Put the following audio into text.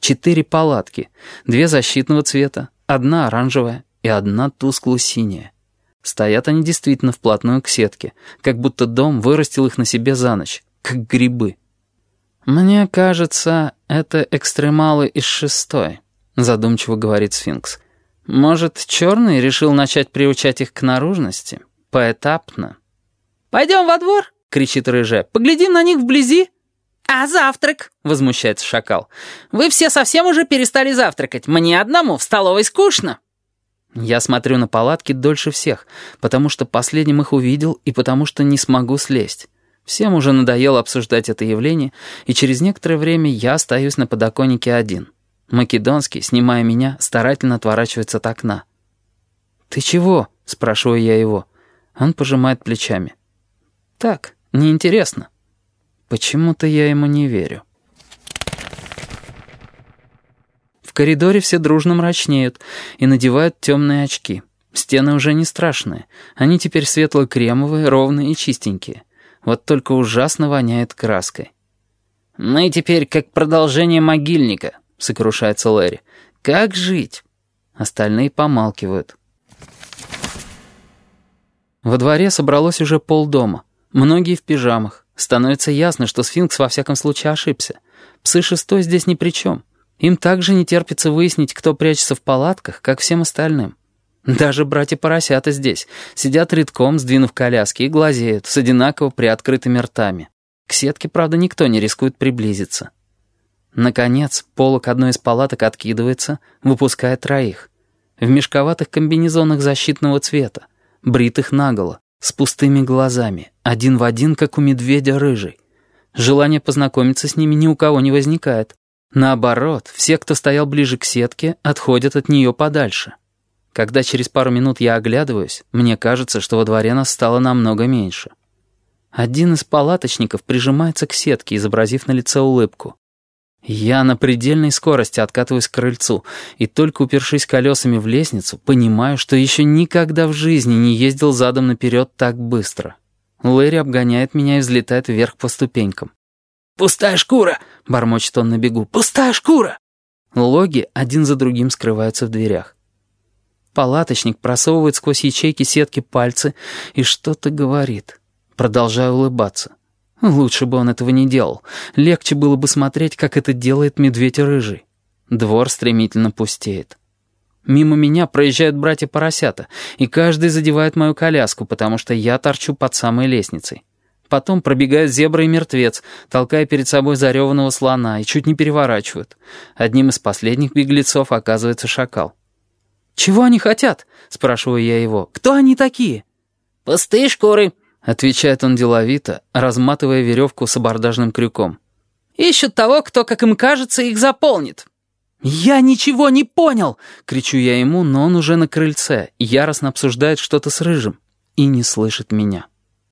Четыре палатки, две защитного цвета, одна оранжевая и одна тускло-синяя. Стоят они действительно вплотную к сетке, как будто дом вырастил их на себе за ночь, как грибы. «Мне кажется, это экстремалы из шестой», — задумчиво говорит сфинкс. «Может, черный решил начать приучать их к наружности? Поэтапно?» «Пойдем во двор?» — кричит рыжая. «Поглядим на них вблизи?» «А завтрак?» — возмущается шакал. «Вы все совсем уже перестали завтракать. Мне одному в столовой скучно». Я смотрю на палатки дольше всех, потому что последним их увидел и потому что не смогу слезть. Всем уже надоело обсуждать это явление, и через некоторое время я остаюсь на подоконнике один. Македонский, снимая меня, старательно отворачивается от окна. «Ты чего?» — спрашиваю я его. Он пожимает плечами. «Так, неинтересно». Почему-то я ему не верю. В коридоре все дружно мрачнеют и надевают темные очки. Стены уже не страшные. Они теперь светло-кремовые, ровные и чистенькие. Вот только ужасно воняет краской. «Мы теперь как продолжение могильника», — сокрушается Лэри. «Как жить?» Остальные помалкивают. Во дворе собралось уже полдома. Многие в пижамах. Становится ясно, что сфинкс во всяком случае ошибся. Псы шестой здесь ни при чем. Им также не терпится выяснить, кто прячется в палатках, как всем остальным. Даже братья-поросята здесь сидят редком, сдвинув коляски, и глазеют с одинаково приоткрытыми ртами. К сетке, правда, никто не рискует приблизиться. Наконец, полок одной из палаток откидывается, выпуская троих. В мешковатых комбинезонах защитного цвета, бритых наголо, с пустыми глазами, один в один, как у медведя рыжий. Желание познакомиться с ними ни у кого не возникает. Наоборот, все, кто стоял ближе к сетке, отходят от нее подальше. Когда через пару минут я оглядываюсь, мне кажется, что во дворе нас стало намного меньше. Один из палаточников прижимается к сетке, изобразив на лице улыбку. Я на предельной скорости откатываюсь к крыльцу, и только упершись колесами в лестницу, понимаю, что еще никогда в жизни не ездил задом наперед так быстро. Лэри обгоняет меня и взлетает вверх по ступенькам. «Пустая шкура!» — бормочет он на бегу. «Пустая шкура!» Логи один за другим скрываются в дверях. Палаточник просовывает сквозь ячейки сетки пальцы и что-то говорит. Продолжаю улыбаться. Лучше бы он этого не делал. Легче было бы смотреть, как это делает медведь рыжий. Двор стремительно пустеет. Мимо меня проезжают братья-поросята, и каждый задевает мою коляску, потому что я торчу под самой лестницей. Потом пробегают зебра и мертвец, толкая перед собой зареванного слона, и чуть не переворачивают. Одним из последних беглецов оказывается шакал. «Чего они хотят?» — спрашиваю я его. «Кто они такие?» «Пустые шкуры», — отвечает он деловито, разматывая веревку с абордажным крюком. «Ищут того, кто, как им кажется, их заполнит». «Я ничего не понял!» — кричу я ему, но он уже на крыльце, яростно обсуждает что-то с Рыжим и не слышит меня.